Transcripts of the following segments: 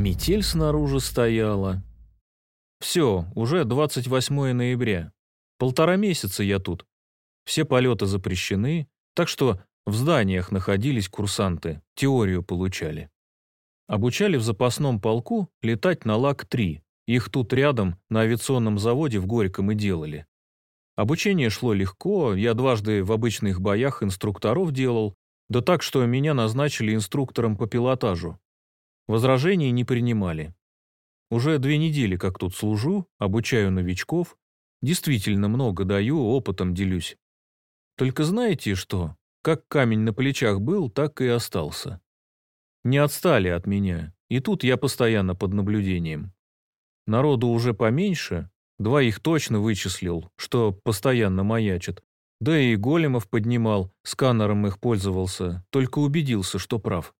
Метель снаружи стояла. Все, уже 28 ноября. Полтора месяца я тут. Все полеты запрещены, так что в зданиях находились курсанты, теорию получали. Обучали в запасном полку летать на ЛАК-3. Их тут рядом, на авиационном заводе в Горьком и делали. Обучение шло легко, я дважды в обычных боях инструкторов делал, да так, что меня назначили инструктором по пилотажу. Возражений не принимали. Уже две недели как тут служу, обучаю новичков. Действительно много даю, опытом делюсь. Только знаете что? Как камень на плечах был, так и остался. Не отстали от меня, и тут я постоянно под наблюдением. Народу уже поменьше, двоих точно вычислил, что постоянно маячат. Да и големов поднимал, сканером их пользовался, только убедился, что прав.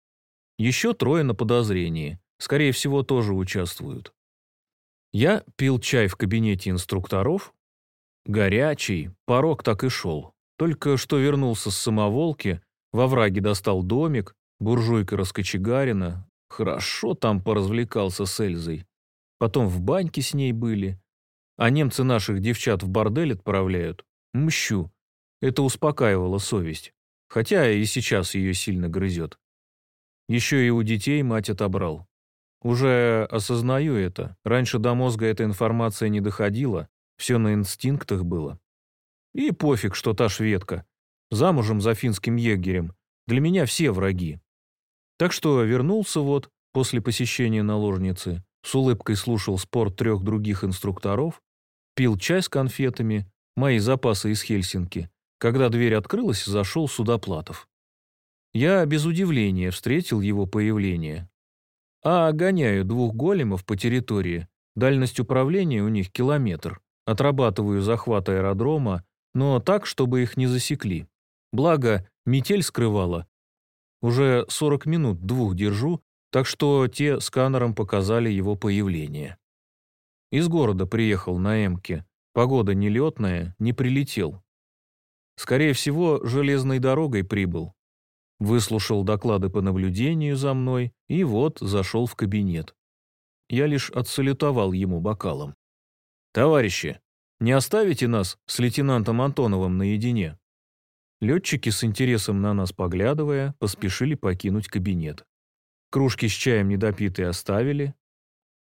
Еще трое на подозрении. Скорее всего, тоже участвуют. Я пил чай в кабинете инструкторов. Горячий, порог так и шел. Только что вернулся с самоволки, во враге достал домик, буржуйка раскочегарена. Хорошо там поразвлекался с Эльзой. Потом в баньке с ней были. А немцы наших девчат в бордель отправляют. Мщу. Это успокаивало совесть. Хотя и сейчас ее сильно грызет. Еще и у детей мать отобрал. Уже осознаю это. Раньше до мозга эта информация не доходила, все на инстинктах было. И пофиг, что та шведка. Замужем за финским егерем. Для меня все враги. Так что вернулся вот, после посещения наложницы, с улыбкой слушал спор трех других инструкторов, пил чай с конфетами, мои запасы из Хельсинки. Когда дверь открылась, зашел Судоплатов. Я без удивления встретил его появление. А гоняю двух големов по территории. Дальность управления у них километр. Отрабатываю захват аэродрома, но так, чтобы их не засекли. Благо, метель скрывала. Уже 40 минут двух держу, так что те сканером показали его появление. Из города приехал на Эмке. Погода нелетная, не прилетел. Скорее всего, железной дорогой прибыл. Выслушал доклады по наблюдению за мной и вот зашел в кабинет. Я лишь отсалютовал ему бокалом. «Товарищи, не оставите нас с лейтенантом Антоновым наедине?» Летчики с интересом на нас поглядывая, поспешили покинуть кабинет. Кружки с чаем недопитые оставили.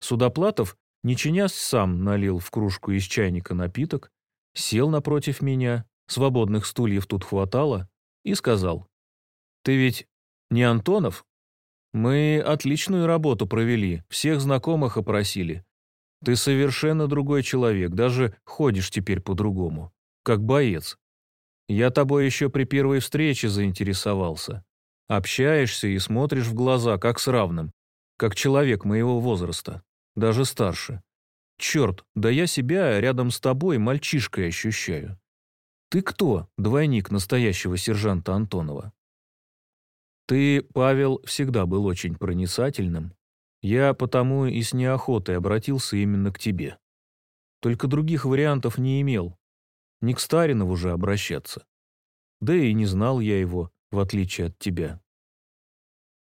Судоплатов, не чинясь, сам налил в кружку из чайника напиток, сел напротив меня, свободных стульев тут хватало, и сказал, ты ведь не Антонов? Мы отличную работу провели, всех знакомых опросили. Ты совершенно другой человек, даже ходишь теперь по-другому. Как боец. Я тобой еще при первой встрече заинтересовался. Общаешься и смотришь в глаза, как с равным. Как человек моего возраста. Даже старше. Черт, да я себя рядом с тобой мальчишкой ощущаю. Ты кто, двойник настоящего сержанта Антонова? Ты, Павел, всегда был очень проницательным. Я потому и с неохотой обратился именно к тебе. Только других вариантов не имел. Не к Старинову же обращаться. Да и не знал я его, в отличие от тебя.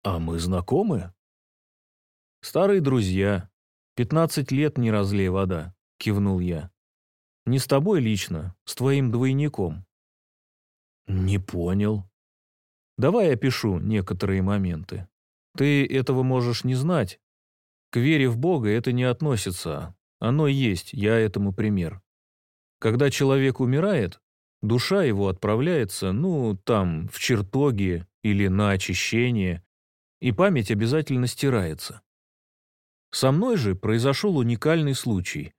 А мы знакомы? Старые друзья. Пятнадцать лет не разлей вода, кивнул я. Не с тобой лично, с твоим двойником. Не понял. Давай опишу некоторые моменты. Ты этого можешь не знать. К вере в Бога это не относится. Оно есть, я этому пример. Когда человек умирает, душа его отправляется, ну, там, в чертоги или на очищение, и память обязательно стирается. Со мной же произошел уникальный случай.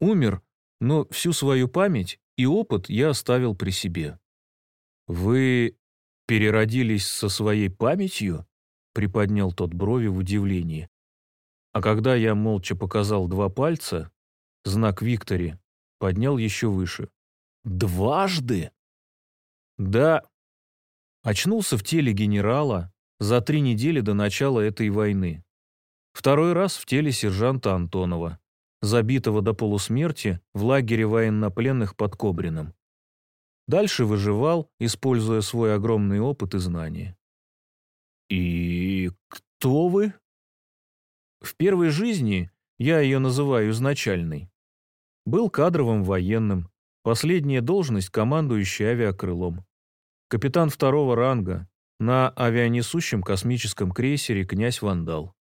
Умер, но всю свою память и опыт я оставил при себе. Вы переродились со своей памятью?» — приподнял тот брови в удивлении. А когда я молча показал два пальца, знак Виктори, поднял еще выше. «Дважды?» «Да». Очнулся в теле генерала за три недели до начала этой войны. Второй раз в теле сержанта Антонова, забитого до полусмерти в лагере военнопленных под Кобрином. Дальше выживал, используя свой огромный опыт и знания. «И кто вы?» В первой жизни, я ее называю изначальной, был кадровым военным, последняя должность командующий авиакрылом. Капитан второго ранга на авианесущем космическом крейсере «Князь Вандал».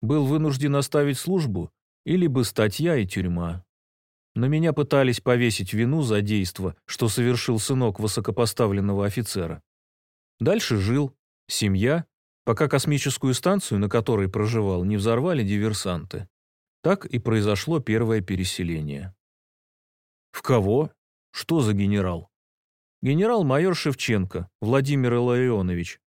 Был вынужден оставить службу или бы статья и тюрьма. На меня пытались повесить вину за действо, что совершил сынок высокопоставленного офицера. Дальше жил, семья, пока космическую станцию, на которой проживал, не взорвали диверсанты. Так и произошло первое переселение. В кого? Что за генерал? Генерал-майор Шевченко, Владимир Илларионович.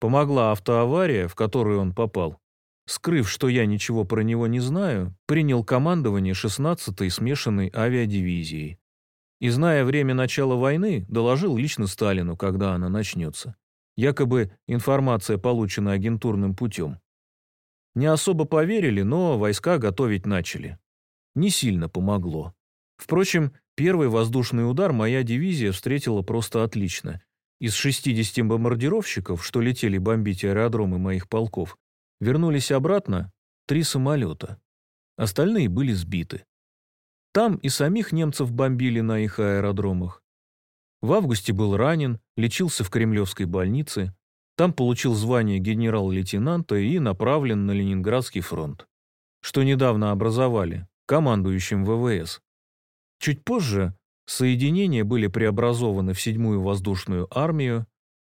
Помогла автоавария, в которую он попал. Скрыв, что я ничего про него не знаю, принял командование 16-й смешанной авиадивизией. И, зная время начала войны, доложил лично Сталину, когда она начнется. Якобы информация получена агентурным путем. Не особо поверили, но войска готовить начали. Не сильно помогло. Впрочем, первый воздушный удар моя дивизия встретила просто отлично. Из 60 бомбардировщиков, что летели бомбить аэродромы моих полков, Вернулись обратно три самолета. Остальные были сбиты. Там и самих немцев бомбили на их аэродромах. В августе был ранен, лечился в Кремлевской больнице. Там получил звание генерал-лейтенанта и направлен на Ленинградский фронт, что недавно образовали, командующим ВВС. Чуть позже соединения были преобразованы в седьмую воздушную армию,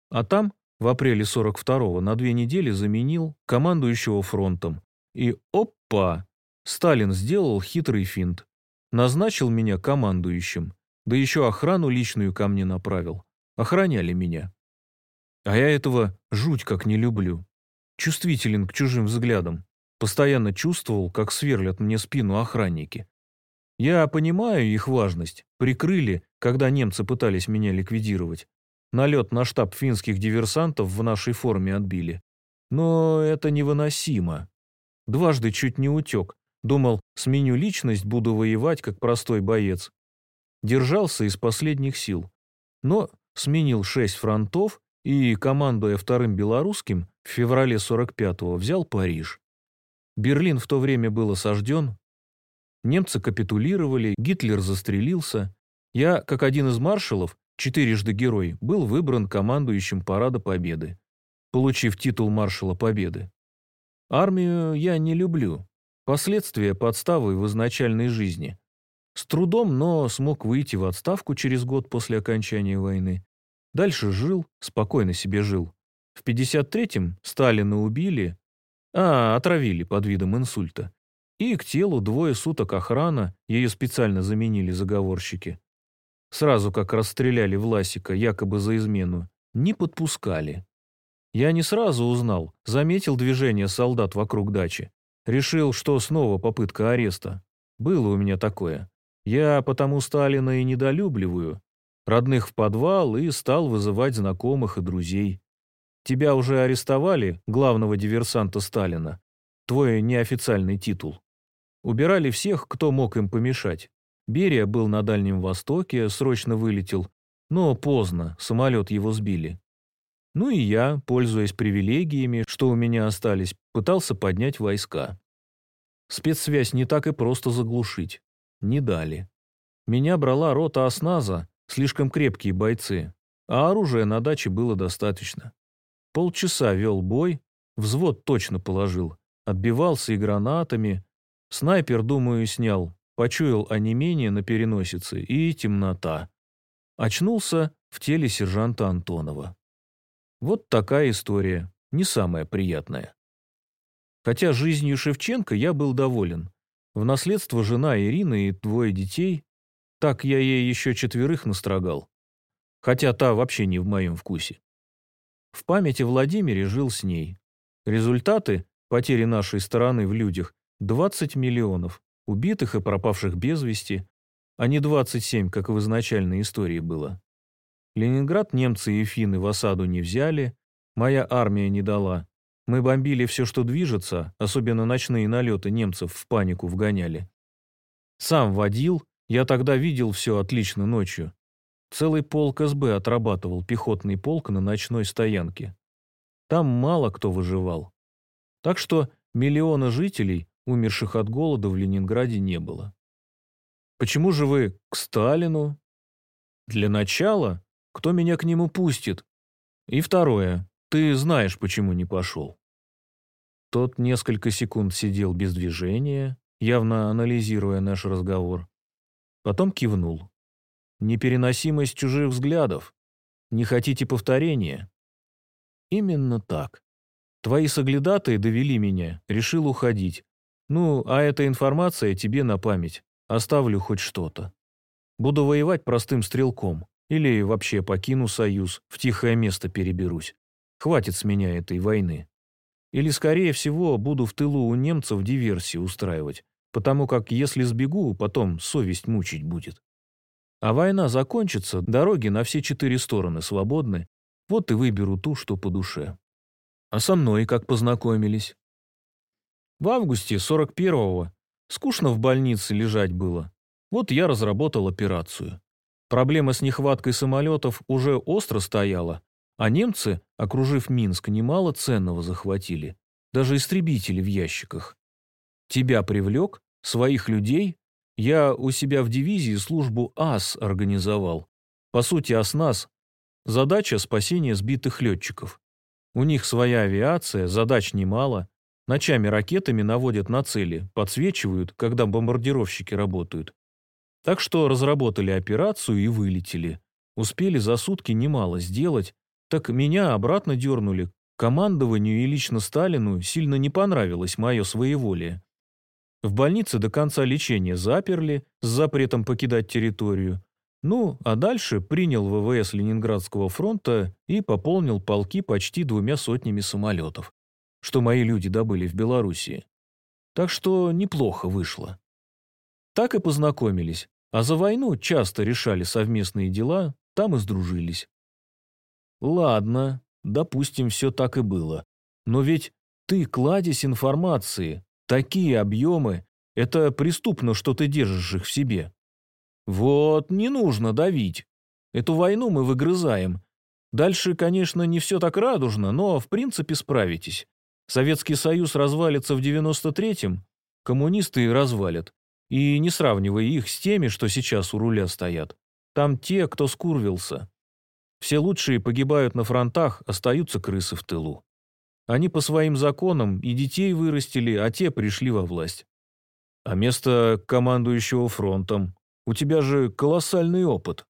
а там в апреле 42-го на две недели заменил командующего фронтом. И опа! Сталин сделал хитрый финт. Назначил меня командующим. Да еще охрану личную ко мне направил. Охраняли меня. А я этого жуть как не люблю. Чувствителен к чужим взглядам. Постоянно чувствовал, как сверлят мне спину охранники. Я понимаю их важность. Прикрыли, когда немцы пытались меня ликвидировать. Налет на штаб финских диверсантов в нашей форме отбили. Но это невыносимо. Дважды чуть не утек. Думал, сменю личность, буду воевать, как простой боец. Держался из последних сил. Но сменил шесть фронтов и, командуя вторым белорусским, в феврале 45-го взял Париж. Берлин в то время был осажден. Немцы капитулировали, Гитлер застрелился. Я, как один из маршалов, четырежды герой, был выбран командующим Парада Победы, получив титул маршала Победы. Армию я не люблю. Последствия подставы в изначальной жизни. С трудом, но смог выйти в отставку через год после окончания войны. Дальше жил, спокойно себе жил. В 53-м Сталина убили, а, отравили под видом инсульта. И к телу двое суток охрана, ее специально заменили заговорщики сразу как расстреляли Власика якобы за измену, не подпускали. Я не сразу узнал, заметил движение солдат вокруг дачи. Решил, что снова попытка ареста. Было у меня такое. Я потому Сталина и недолюбливаю. Родных в подвал и стал вызывать знакомых и друзей. Тебя уже арестовали, главного диверсанта Сталина. Твой неофициальный титул. Убирали всех, кто мог им помешать. Берия был на Дальнем Востоке, срочно вылетел, но поздно, самолет его сбили. Ну и я, пользуясь привилегиями, что у меня остались, пытался поднять войска. Спецсвязь не так и просто заглушить. Не дали. Меня брала рота осназа, слишком крепкие бойцы, а оружия на даче было достаточно. Полчаса вел бой, взвод точно положил, отбивался и гранатами. Снайпер, думаю, снял, почуял онемение на переносице и темнота. Очнулся в теле сержанта Антонова. Вот такая история, не самая приятная. Хотя жизнью Шевченко я был доволен. В наследство жена Ирина и двое детей. Так я ей еще четверых настрогал. Хотя та вообще не в моем вкусе. В памяти Владимире жил с ней. Результаты потери нашей стороны в людях – 20 миллионов убитых и пропавших без вести, а не 27, как в изначальной истории было. Ленинград немцы и финны в осаду не взяли, моя армия не дала. Мы бомбили все, что движется, особенно ночные налеты немцев в панику вгоняли. Сам водил, я тогда видел все отлично ночью. Целый полк СБ отрабатывал пехотный полк на ночной стоянке. Там мало кто выживал. Так что миллионы жителей умерших от голода в Ленинграде не было. Почему же вы к Сталину? Для начала, кто меня к нему пустит? И второе, ты знаешь, почему не пошел. Тот несколько секунд сидел без движения, явно анализируя наш разговор. Потом кивнул. Непереносимость чужих взглядов. Не хотите повторения? Именно так. Твои соглядатые довели меня, решил уходить. Ну, а эта информация тебе на память. Оставлю хоть что-то. Буду воевать простым стрелком. Или вообще покину Союз, в тихое место переберусь. Хватит с меня этой войны. Или, скорее всего, буду в тылу у немцев диверсии устраивать, потому как если сбегу, потом совесть мучить будет. А война закончится, дороги на все четыре стороны свободны, вот и выберу ту, что по душе. А со мной как познакомились? В августе 41-го скучно в больнице лежать было. Вот я разработал операцию. Проблема с нехваткой самолетов уже остро стояла, а немцы, окружив Минск, немало ценного захватили. Даже истребители в ящиках. Тебя привлек, своих людей я у себя в дивизии службу АС организовал. По сути, АСНАС – задача спасения сбитых летчиков. У них своя авиация, задач немало. Ночами ракетами наводят на цели, подсвечивают, когда бомбардировщики работают. Так что разработали операцию и вылетели. Успели за сутки немало сделать, так меня обратно дернули. Командованию и лично Сталину сильно не понравилось мое своеволие. В больнице до конца лечения заперли с запретом покидать территорию. Ну, а дальше принял ВВС Ленинградского фронта и пополнил полки почти двумя сотнями самолетов, что мои люди добыли в Белоруссии. Так что неплохо вышло. Так и познакомились, а за войну часто решали совместные дела, там и сдружились. Ладно, допустим, все так и было. Но ведь ты кладезь информации, Такие объемы – это преступно, что ты держишь их в себе. Вот, не нужно давить. Эту войну мы выгрызаем. Дальше, конечно, не все так радужно, но в принципе справитесь. Советский Союз развалится в 93-м, коммунисты развалят. И не сравнивай их с теми, что сейчас у руля стоят. Там те, кто скурвился. Все лучшие погибают на фронтах, остаются крысы в тылу. Они по своим законам и детей вырастили, а те пришли во власть. А место командующего фронтом? У тебя же колоссальный опыт.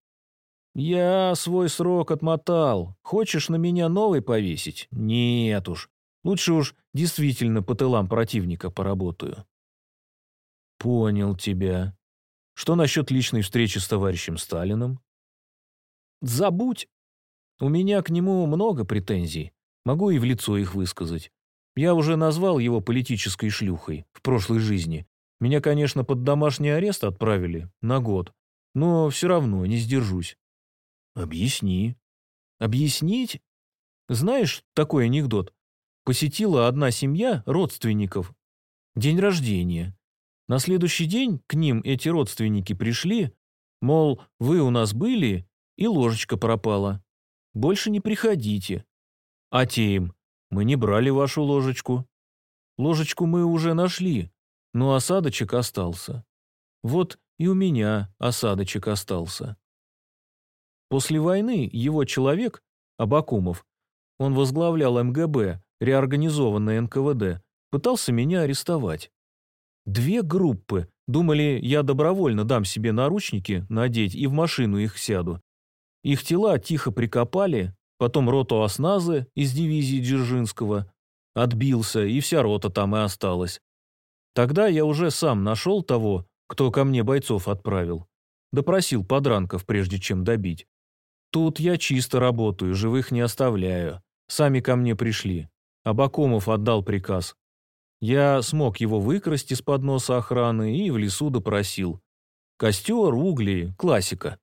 Я свой срок отмотал. Хочешь на меня новый повесить? Нет уж. Лучше уж действительно по тылам противника поработаю. Понял тебя. Что насчет личной встречи с товарищем Сталиным? Забудь. У меня к нему много претензий. Могу и в лицо их высказать. Я уже назвал его политической шлюхой в прошлой жизни. Меня, конечно, под домашний арест отправили на год, но все равно не сдержусь. Объясни. Объяснить? Знаешь такой анекдот? Посетила одна семья родственников. День рождения. На следующий день к ним эти родственники пришли, мол, вы у нас были, и ложечка пропала. Больше не приходите. А те им, мы не брали вашу ложечку. Ложечку мы уже нашли, но осадочек остался. Вот и у меня осадочек остался. После войны его человек, Абакумов, он возглавлял МГБ, реорганизованное НКВД, пытался меня арестовать. Две группы думали, я добровольно дам себе наручники надеть и в машину их сяду. Их тела тихо прикопали, потом роту осназы из дивизии Дзержинского, отбился, и вся рота там и осталась. Тогда я уже сам нашел того, кто ко мне бойцов отправил. Допросил подранков, прежде чем добить. Тут я чисто работаю, живых не оставляю. Сами ко мне пришли. Абакумов отдал приказ. Я смог его выкрасть из-под носа охраны и в лесу допросил. Костер, угли, классика.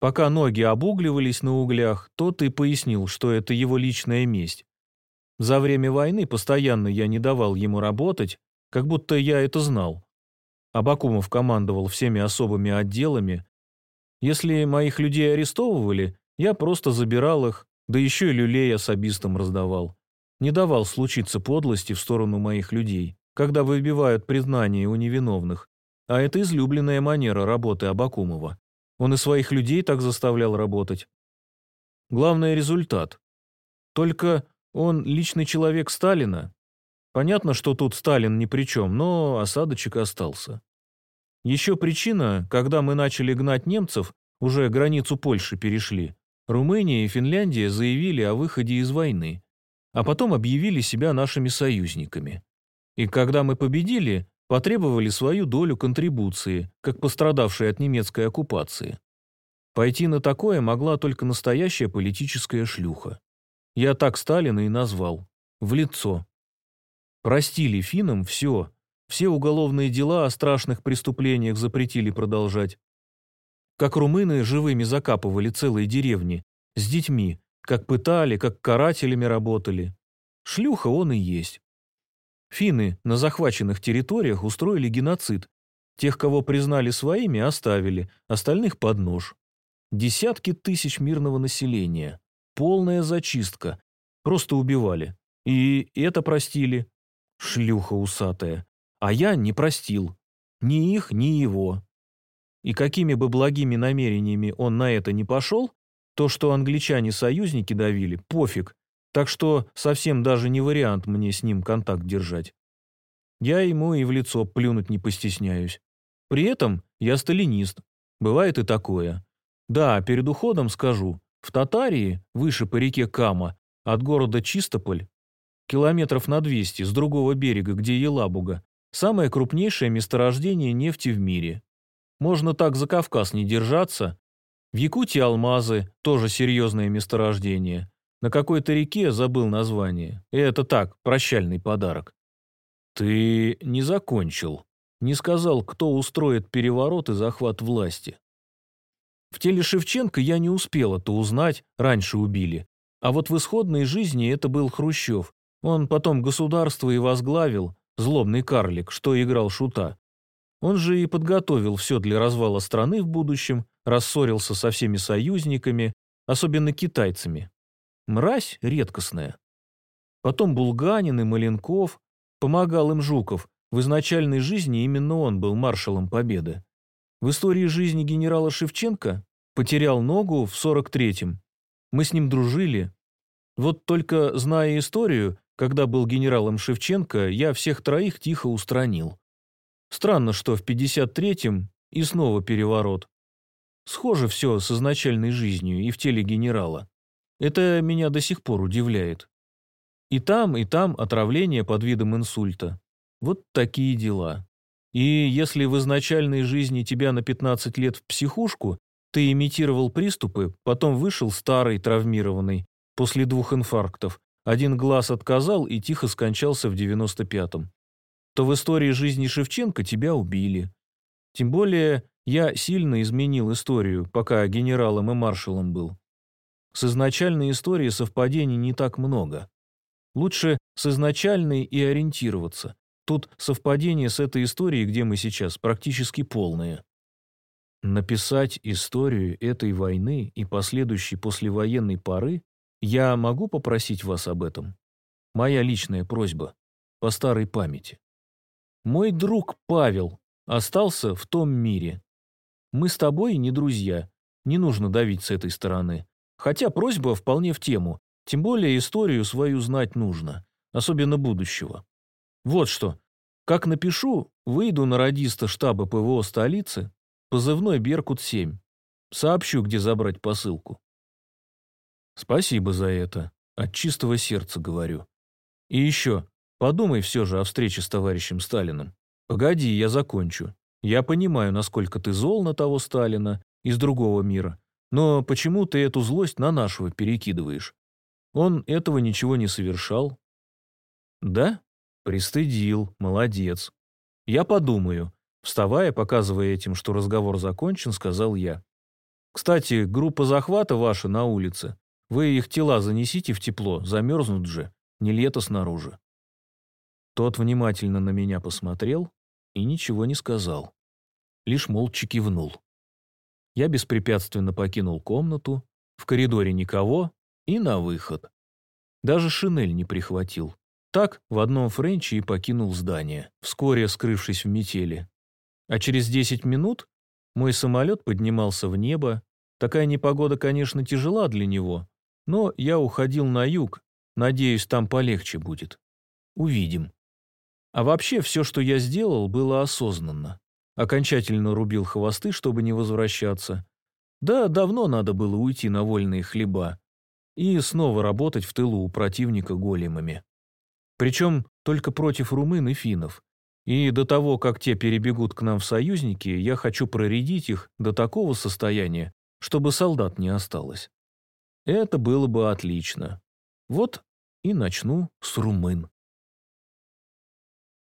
Пока ноги обугливались на углях, тот и пояснил, что это его личная месть. За время войны постоянно я не давал ему работать, как будто я это знал. Абакумов командовал всеми особыми отделами. Если моих людей арестовывали, я просто забирал их, да еще и люлей особистам раздавал. Не давал случиться подлости в сторону моих людей. когда выбивают признание у невиновных, а это излюбленная манера работы Абакумова. Он и своих людей так заставлял работать. Главный результат. Только он личный человек Сталина. Понятно, что тут Сталин ни при чем, но осадочек остался. Еще причина, когда мы начали гнать немцев, уже границу Польши перешли, Румыния и Финляндия заявили о выходе из войны, а потом объявили себя нашими союзниками. И когда мы победили, потребовали свою долю контрибуции, как пострадавшие от немецкой оккупации. Пойти на такое могла только настоящая политическая шлюха. Я так Сталина и назвал. В лицо. Простили финнам все. Все уголовные дела о страшных преступлениях запретили продолжать. Как румыны живыми закапывали целые деревни, с детьми, как пытали, как карателями работали. Шлюха он и есть. Финны на захваченных территориях устроили геноцид. Тех, кого признали своими, оставили, остальных под нож. Десятки тысяч мирного населения. Полная зачистка. Просто убивали. И это простили. Шлюха усатая. А я не простил. Ни их, ни его. И какими бы благими намерениями он на это не пошел, то, что англичане-союзники давили, пофиг. Так что совсем даже не вариант мне с ним контакт держать. Я ему и в лицо плюнуть не постесняюсь. При этом я сталинист. Бывает и такое. Да, перед уходом скажу. В Татарии, выше по реке Кама, от города Чистополь, километров на 200 с другого берега, где Елабуга, самое крупнейшее месторождение нефти в мире. Можно так за Кавказ не держаться. В Якутии алмазы, тоже серьезное месторождение. На какой-то реке забыл название. И это так, прощальный подарок. Ты не закончил. Не сказал, кто устроит переворот и захват власти. В теле Шевченко я не успел это узнать, раньше убили. А вот в исходной жизни это был Хрущев. Он потом государство и возглавил, злобный карлик, что играл шута. Он же и подготовил все для развала страны в будущем, рассорился со всеми союзниками, особенно китайцами. Мразь редкостная. Потом Булганин и Маленков, помогал им Жуков, в изначальной жизни именно он был маршалом Победы. В истории жизни генерала Шевченко потерял ногу в 43-м. Мы с ним дружили. Вот только, зная историю, когда был генералом Шевченко, я всех троих тихо устранил. Странно, что в 53-м и снова переворот. Схоже все с изначальной жизнью и в теле генерала. Это меня до сих пор удивляет. И там, и там отравление под видом инсульта. Вот такие дела. И если в изначальной жизни тебя на 15 лет в психушку, ты имитировал приступы, потом вышел старый, травмированный, после двух инфарктов, один глаз отказал и тихо скончался в 95-м, то в истории жизни Шевченко тебя убили. Тем более я сильно изменил историю, пока генералом и маршалом был. С изначальной историей совпадений не так много. Лучше с изначальной и ориентироваться. Тут совпадение с этой историей, где мы сейчас, практически полное. Написать историю этой войны и последующей послевоенной поры я могу попросить вас об этом? Моя личная просьба, по старой памяти. Мой друг Павел остался в том мире. Мы с тобой не друзья, не нужно давить с этой стороны. Хотя просьба вполне в тему, тем более историю свою знать нужно, особенно будущего. Вот что. Как напишу, выйду на радиста штаба ПВО столицы, позывной «Беркут-7». Сообщу, где забрать посылку. Спасибо за это. От чистого сердца говорю. И еще, подумай все же о встрече с товарищем Сталиным. Погоди, я закончу. Я понимаю, насколько ты зол на того Сталина из другого мира, но почему ты эту злость на нашего перекидываешь? Он этого ничего не совершал. Да? Пристыдил, молодец. Я подумаю. Вставая, показывая этим, что разговор закончен, сказал я. Кстати, группа захвата ваша на улице. Вы их тела занесите в тепло, замерзнут же. Не лето снаружи. Тот внимательно на меня посмотрел и ничего не сказал. Лишь молча кивнул. Я беспрепятственно покинул комнату, в коридоре никого и на выход. Даже шинель не прихватил. Так в одном френче и покинул здание, вскоре скрывшись в метели. А через 10 минут мой самолет поднимался в небо. Такая непогода, конечно, тяжела для него, но я уходил на юг, надеюсь, там полегче будет. Увидим. А вообще все, что я сделал, было осознанно. Окончательно рубил хвосты, чтобы не возвращаться. Да, давно надо было уйти на вольные хлеба и снова работать в тылу у противника големами. Причем только против румын и финнов. И до того, как те перебегут к нам в союзники, я хочу проредить их до такого состояния, чтобы солдат не осталось. Это было бы отлично. Вот и начну с румын.